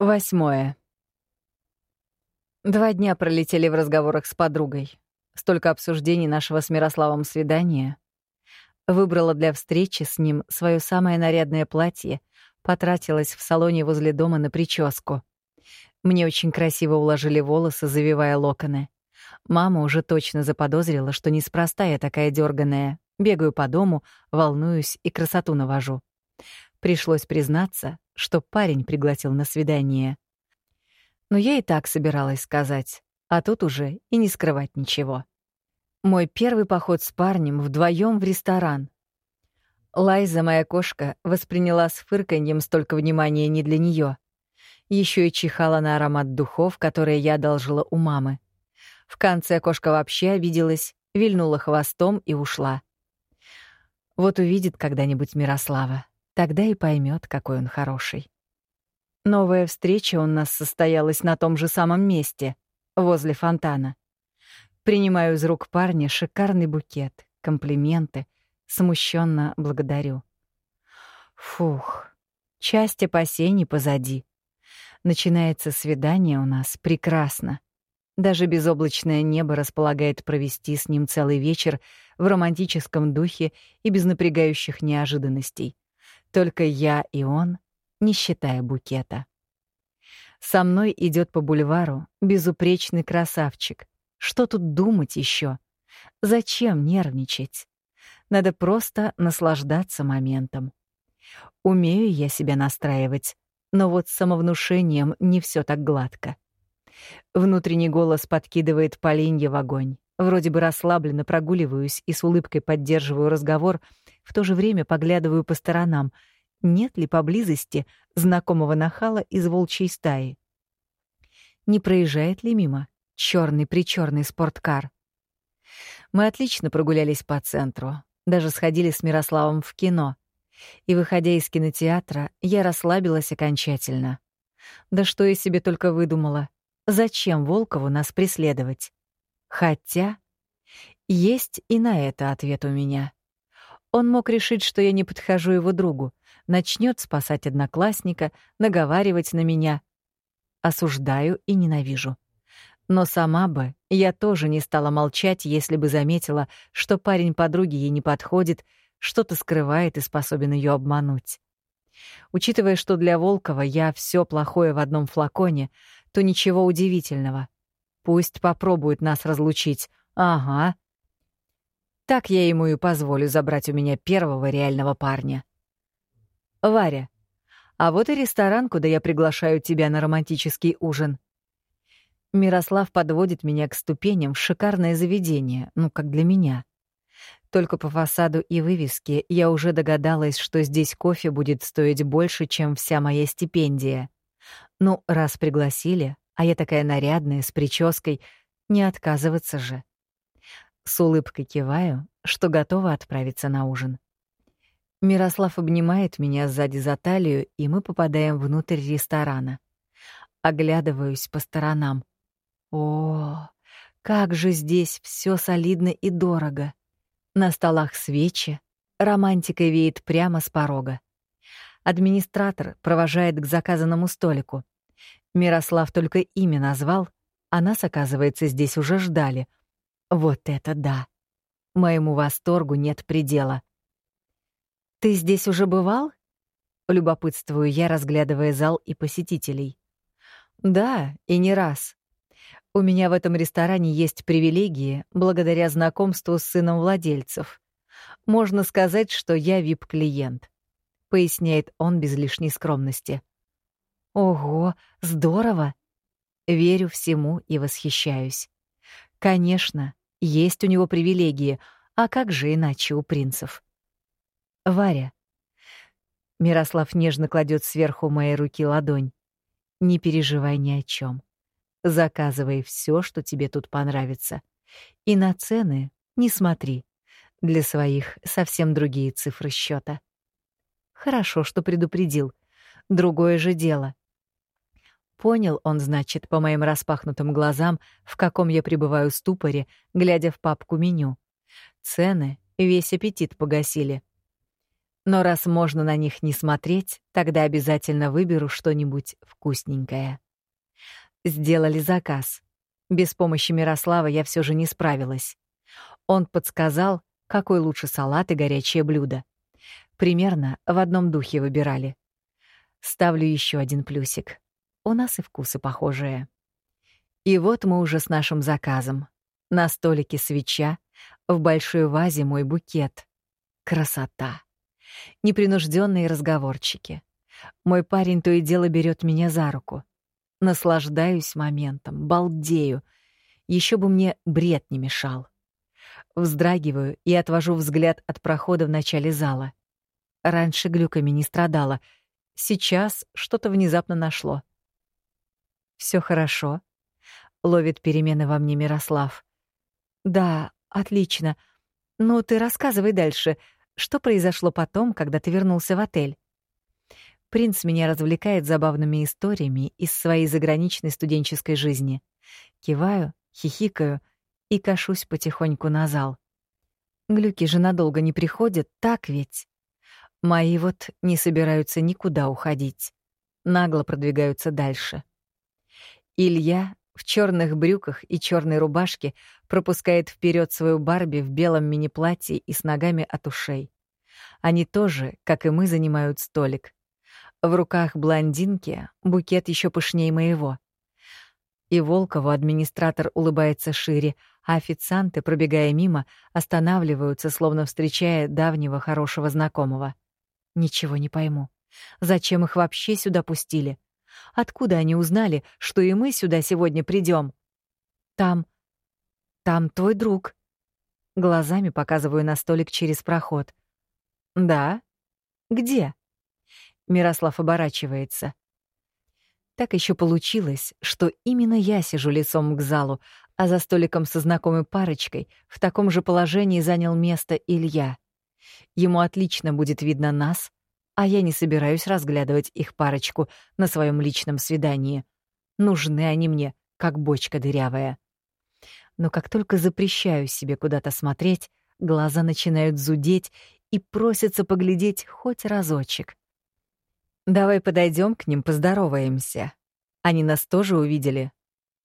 Восьмое. Два дня пролетели в разговорах с подругой. Столько обсуждений нашего с Мирославом свидания. Выбрала для встречи с ним свое самое нарядное платье, потратилась в салоне возле дома на прическу. Мне очень красиво уложили волосы, завивая локоны. Мама уже точно заподозрила, что неспроста я такая дерганая. Бегаю по дому, волнуюсь и красоту навожу. Пришлось признаться, что парень пригласил на свидание. Но я и так собиралась сказать, а тут уже и не скрывать ничего. Мой первый поход с парнем вдвоем в ресторан. Лайза, моя кошка, восприняла с фырканьем столько внимания не для нее. Еще и чихала на аромат духов, которые я одолжила у мамы. В конце кошка вообще обиделась, вильнула хвостом и ушла. Вот увидит когда-нибудь Мирослава, тогда и поймет, какой он хороший. Новая встреча у нас состоялась на том же самом месте, возле фонтана. Принимаю из рук парня шикарный букет, комплименты, смущенно благодарю. Фух, часть опасений позади. Начинается свидание у нас прекрасно. Даже безоблачное небо располагает провести с ним целый вечер в романтическом духе и без напрягающих неожиданностей. Только я и он не считая букета. Со мной идет по бульвару безупречный красавчик. Что тут думать еще? Зачем нервничать? Надо просто наслаждаться моментом. Умею я себя настраивать, но вот с самовнушением не все так гладко. Внутренний голос подкидывает поленья в огонь. Вроде бы расслабленно прогуливаюсь и с улыбкой поддерживаю разговор, в то же время поглядываю по сторонам — нет ли поблизости знакомого нахала из волчьей стаи. Не проезжает ли мимо черный причерный спорткар? Мы отлично прогулялись по центру, даже сходили с Мирославом в кино. И, выходя из кинотеатра, я расслабилась окончательно. Да что я себе только выдумала. Зачем Волкову нас преследовать? Хотя есть и на это ответ у меня. Он мог решить, что я не подхожу его другу, начнет спасать одноклассника, наговаривать на меня. Осуждаю и ненавижу. Но сама бы я тоже не стала молчать, если бы заметила, что парень подруги ей не подходит, что-то скрывает и способен ее обмануть. Учитывая, что для Волкова я все плохое в одном флаконе, то ничего удивительного. Пусть попробует нас разлучить. Ага. Так я ему и позволю забрать у меня первого реального парня. Варя, а вот и ресторан, куда я приглашаю тебя на романтический ужин. Мирослав подводит меня к ступеням в шикарное заведение, ну, как для меня. Только по фасаду и вывеске я уже догадалась, что здесь кофе будет стоить больше, чем вся моя стипендия. Ну, раз пригласили, а я такая нарядная, с прической, не отказываться же. С улыбкой киваю, что готова отправиться на ужин. Мирослав обнимает меня сзади за талию, и мы попадаем внутрь ресторана. Оглядываюсь по сторонам. О, как же здесь все солидно и дорого. На столах свечи, романтика веет прямо с порога. Администратор провожает к заказанному столику. Мирослав только имя назвал, а нас, оказывается, здесь уже ждали. Вот это да! Моему восторгу нет предела. «Ты здесь уже бывал?» — любопытствую я, разглядывая зал и посетителей. «Да, и не раз. У меня в этом ресторане есть привилегии благодаря знакомству с сыном владельцев. Можно сказать, что я вип-клиент», — поясняет он без лишней скромности. «Ого, здорово!» Верю всему и восхищаюсь. Конечно, есть у него привилегии, а как же иначе у принцев? Варя. Мирослав нежно кладет сверху моей руки ладонь. Не переживай ни о чем. Заказывай все, что тебе тут понравится. И на цены не смотри. Для своих совсем другие цифры счета. Хорошо, что предупредил. Другое же дело. Понял он, значит, по моим распахнутым глазам, в каком я пребываю ступоре, глядя в папку меню. Цены весь аппетит погасили. Но раз можно на них не смотреть, тогда обязательно выберу что-нибудь вкусненькое. Сделали заказ. Без помощи Мирослава я все же не справилась. Он подсказал, какой лучше салат и горячее блюдо. Примерно в одном духе выбирали. Ставлю еще один плюсик. У нас и вкусы похожие. И вот мы уже с нашим заказом. На столике свеча, в большой вазе мой букет. Красота. Непринужденные разговорчики. Мой парень то и дело берет меня за руку. Наслаждаюсь моментом, балдею. Еще бы мне бред не мешал. Вздрагиваю и отвожу взгляд от прохода в начале зала. Раньше глюками не страдала. Сейчас что-то внезапно нашло. Все хорошо. Ловит перемены во мне Мирослав. Да, отлично. Ну, ты рассказывай дальше. Что произошло потом, когда ты вернулся в отель? Принц меня развлекает забавными историями из своей заграничной студенческой жизни. Киваю, хихикаю и кашусь потихоньку на зал. Глюки же надолго не приходят, так ведь? Мои вот не собираются никуда уходить. Нагло продвигаются дальше. Илья в черных брюках и черной рубашке пропускает вперед свою Барби в белом мини-платье и с ногами от ушей. Они тоже, как и мы, занимают столик. В руках блондинки букет еще пышнее моего. И Волкову администратор улыбается шире, а официанты, пробегая мимо, останавливаются, словно встречая давнего хорошего знакомого. Ничего не пойму. Зачем их вообще сюда пустили? Откуда они узнали, что и мы сюда сегодня придем? Там... там твой друг. Глазами показываю на столик через проход. Да? Где? Мирослав оборачивается. Так еще получилось, что именно я сижу лицом к залу, а за столиком со знакомой парочкой в таком же положении занял место Илья. Ему отлично будет видно нас, а я не собираюсь разглядывать их парочку на своем личном свидании. Нужны они мне, как бочка дырявая. Но как только запрещаю себе куда-то смотреть, глаза начинают зудеть и просятся поглядеть хоть разочек. Давай подойдем к ним, поздороваемся. Они нас тоже увидели.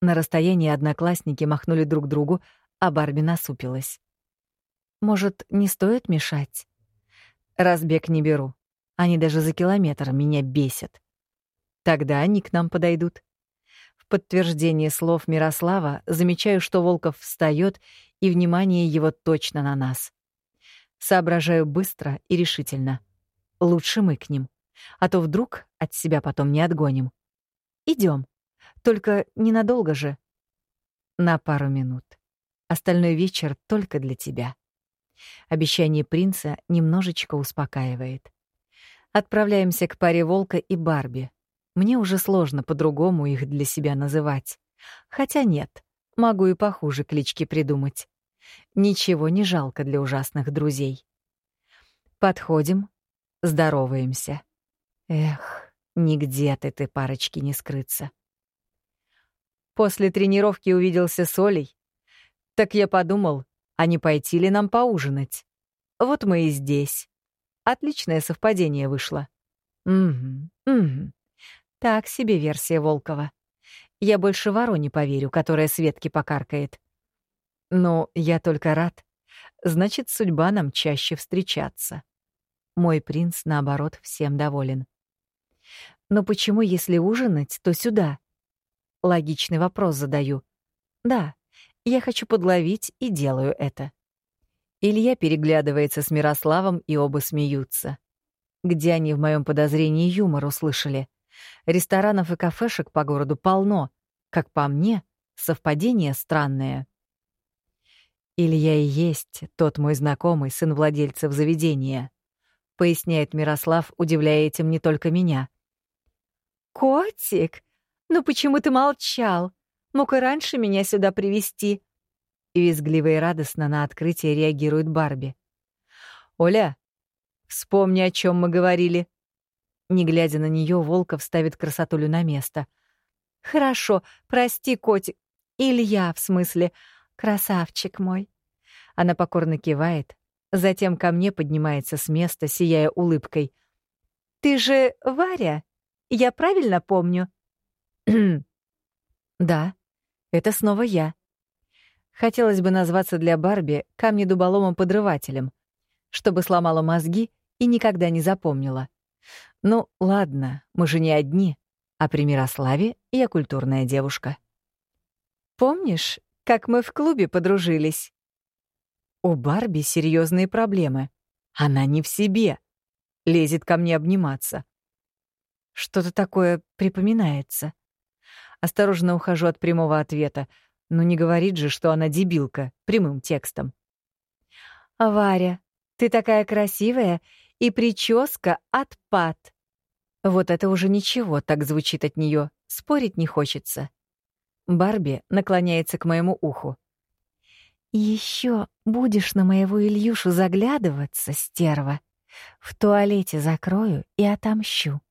На расстоянии одноклассники махнули друг другу, а Барби насупилась. Может, не стоит мешать? Разбег не беру. Они даже за километр меня бесят. Тогда они к нам подойдут. В подтверждение слов Мирослава замечаю, что Волков встает, и внимание его точно на нас. Соображаю быстро и решительно. Лучше мы к ним а то вдруг от себя потом не отгоним. Идем, только ненадолго же. На пару минут. Остальной вечер только для тебя. Обещание принца немножечко успокаивает. Отправляемся к паре Волка и Барби. Мне уже сложно по-другому их для себя называть. Хотя нет, могу и похуже клички придумать. Ничего не жалко для ужасных друзей. Подходим, здороваемся. Эх, нигде от этой парочки не скрыться. После тренировки увиделся с Олей. Так я подумал, а не пойти ли нам поужинать? Вот мы и здесь. Отличное совпадение вышло. Угу, угу. Так себе версия Волкова. Я больше вороне поверю, которая Светке покаркает. Но я только рад. Значит, судьба нам чаще встречаться. Мой принц, наоборот, всем доволен. Но почему, если ужинать, то сюда? Логичный вопрос задаю. Да, я хочу подловить и делаю это. Илья переглядывается с Мирославом, и оба смеются. Где они в моем подозрении юмор услышали? Ресторанов и кафешек по городу полно. Как по мне, совпадение странное. Илья и есть тот мой знакомый, сын владельцев заведения. Поясняет Мирослав, удивляя этим не только меня. «Котик, ну почему ты молчал? Мог и раньше меня сюда привести Визгливо и радостно на открытие реагирует Барби. «Оля, вспомни, о чем мы говорили». Не глядя на нее, Волков ставит красотулю на место. «Хорошо, прости, котик. Илья, в смысле. Красавчик мой». Она покорно кивает, Затем ко мне поднимается с места, сияя улыбкой. «Ты же Варя? Я правильно помню?» «Да, это снова я». Хотелось бы назваться для Барби камнедуболомом-подрывателем, чтобы сломала мозги и никогда не запомнила. Ну, ладно, мы же не одни, а при Мирославе я культурная девушка. «Помнишь, как мы в клубе подружились?» У Барби серьезные проблемы. Она не в себе. Лезет ко мне обниматься. Что-то такое припоминается. Осторожно ухожу от прямого ответа. Но не говорит же, что она дебилка, прямым текстом. «Варя, ты такая красивая, и прическа отпад». Вот это уже ничего, так звучит от нее. Спорить не хочется. Барби наклоняется к моему уху. Еще будешь на моего Ильюшу заглядываться, стерва. В туалете закрою и отомщу.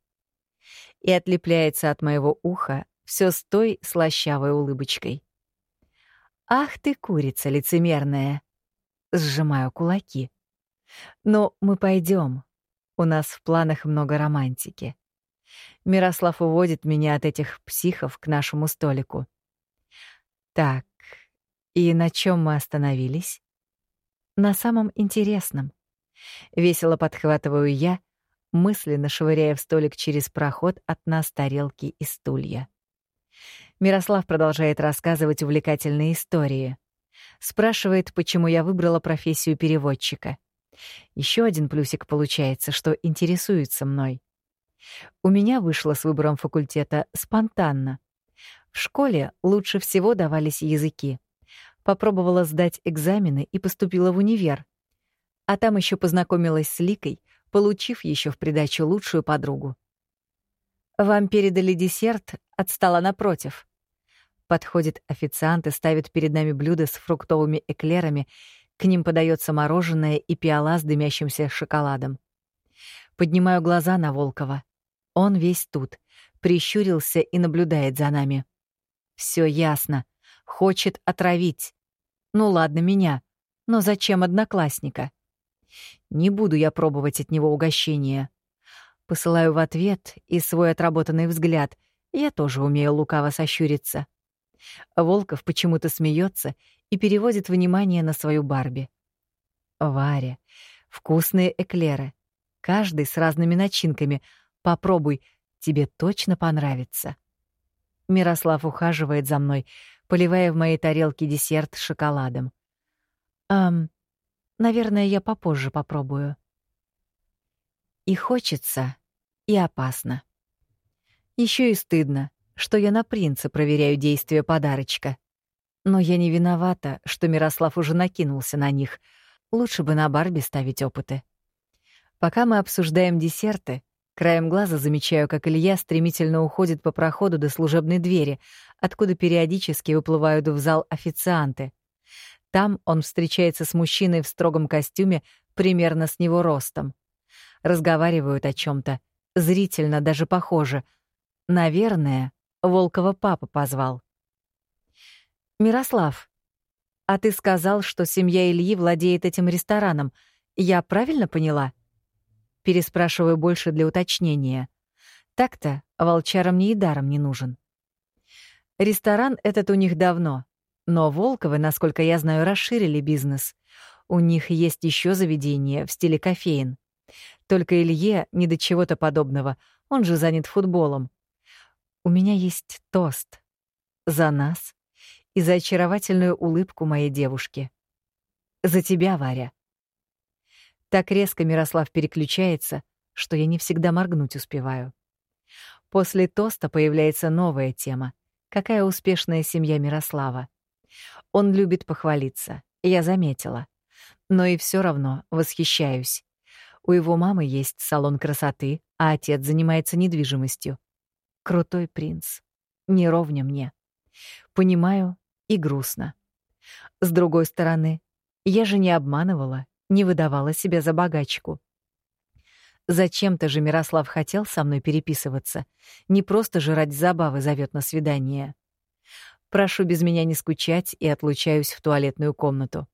И отлепляется от моего уха все с той слащавой улыбочкой. Ах ты, курица лицемерная! Сжимаю кулаки. Но мы пойдем. У нас в планах много романтики. Мирослав уводит меня от этих психов к нашему столику. Так, и на чем мы остановились? На самом интересном. Весело подхватываю я, мысленно швыряя в столик через проход от нас тарелки и стулья. Мирослав продолжает рассказывать увлекательные истории. Спрашивает, почему я выбрала профессию переводчика. Еще один плюсик получается, что интересуется мной. У меня вышло с выбором факультета спонтанно. В школе лучше всего давались языки. Попробовала сдать экзамены и поступила в универ. А там еще познакомилась с Ликой, получив еще в придачу лучшую подругу. «Вам передали десерт, отстала напротив». Подходит официант и ставит перед нами блюдо с фруктовыми эклерами, к ним подается мороженое и пиала с дымящимся шоколадом. Поднимаю глаза на Волкова. Он весь тут, прищурился и наблюдает за нами. Все ясно. Хочет отравить. Ну ладно, меня. Но зачем одноклассника? Не буду я пробовать от него угощения. Посылаю в ответ и свой отработанный взгляд. Я тоже умею лукаво сощуриться. Волков почему-то смеется и переводит внимание на свою Барби. Варя, вкусные эклеры. Каждый с разными начинками. Попробуй, тебе точно понравится. Мирослав ухаживает за мной, поливая в моей тарелке десерт шоколадом. «Эм, наверное, я попозже попробую». И хочется, и опасно. Еще и стыдно, что я на принца проверяю действие подарочка. Но я не виновата, что Мирослав уже накинулся на них. Лучше бы на Барби ставить опыты. Пока мы обсуждаем десерты, Краем глаза замечаю, как Илья стремительно уходит по проходу до служебной двери, откуда периодически выплывают в зал официанты. Там он встречается с мужчиной в строгом костюме, примерно с него ростом. Разговаривают о чем то зрительно даже похоже. Наверное, Волкова папа позвал. «Мирослав, а ты сказал, что семья Ильи владеет этим рестораном. Я правильно поняла?» Переспрашиваю больше для уточнения. Так-то волчарам мне и даром не нужен. Ресторан этот у них давно, но Волковы, насколько я знаю, расширили бизнес. У них есть еще заведение в стиле кофеин. Только Илье не до чего-то подобного, он же занят футболом. У меня есть тост. За нас и за очаровательную улыбку моей девушки. За тебя, Варя. Так резко Мирослав переключается, что я не всегда моргнуть успеваю. После тоста появляется новая тема. Какая успешная семья Мирослава. Он любит похвалиться, я заметила. Но и все равно восхищаюсь. У его мамы есть салон красоты, а отец занимается недвижимостью. Крутой принц. Не ровня мне. Понимаю и грустно. С другой стороны, я же не обманывала не выдавала себя за богачку. Зачем-то же Мирослав хотел со мной переписываться. Не просто же ради забавы зовет на свидание. Прошу без меня не скучать и отлучаюсь в туалетную комнату.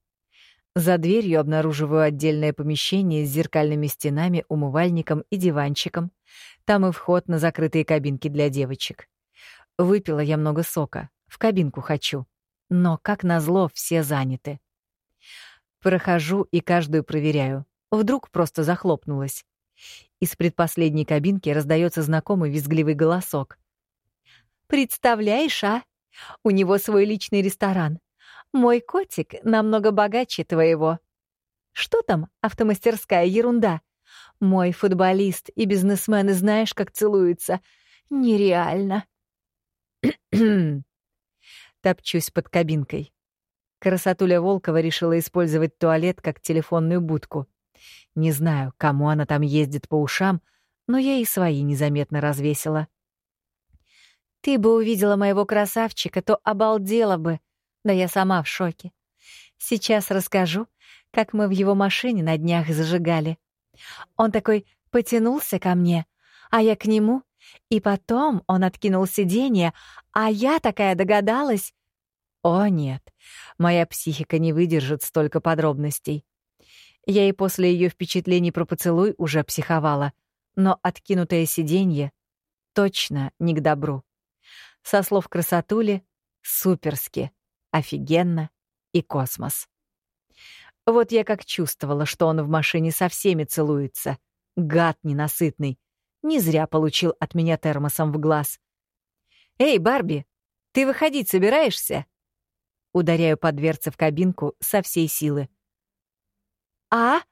За дверью обнаруживаю отдельное помещение с зеркальными стенами, умывальником и диванчиком. Там и вход на закрытые кабинки для девочек. Выпила я много сока. В кабинку хочу. Но, как назло, все заняты. Прохожу и каждую проверяю. Вдруг просто захлопнулась. Из предпоследней кабинки раздается знакомый визгливый голосок. «Представляешь, а? У него свой личный ресторан. Мой котик намного богаче твоего. Что там, автомастерская ерунда? Мой футболист и бизнесмены знаешь, как целуются. Нереально. Топчусь под кабинкой. Красотуля Волкова решила использовать туалет как телефонную будку. Не знаю, кому она там ездит по ушам, но я и свои незаметно развесила. «Ты бы увидела моего красавчика, то обалдела бы», да я сама в шоке. Сейчас расскажу, как мы в его машине на днях зажигали. Он такой потянулся ко мне, а я к нему, и потом он откинул сиденье, а я такая догадалась. О, нет, моя психика не выдержит столько подробностей. Я и после ее впечатлений про поцелуй уже психовала, но откинутое сиденье точно не к добру. Со слов красотули — суперски офигенно и космос. Вот я как чувствовала, что он в машине со всеми целуется. Гад ненасытный. Не зря получил от меня термосом в глаз. «Эй, Барби, ты выходить собираешься?» Ударяю по дверце в кабинку со всей силы. «А?»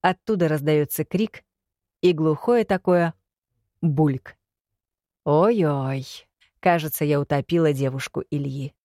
Оттуда раздается крик и глухое такое бульк. Ой-ой, кажется, я утопила девушку Ильи.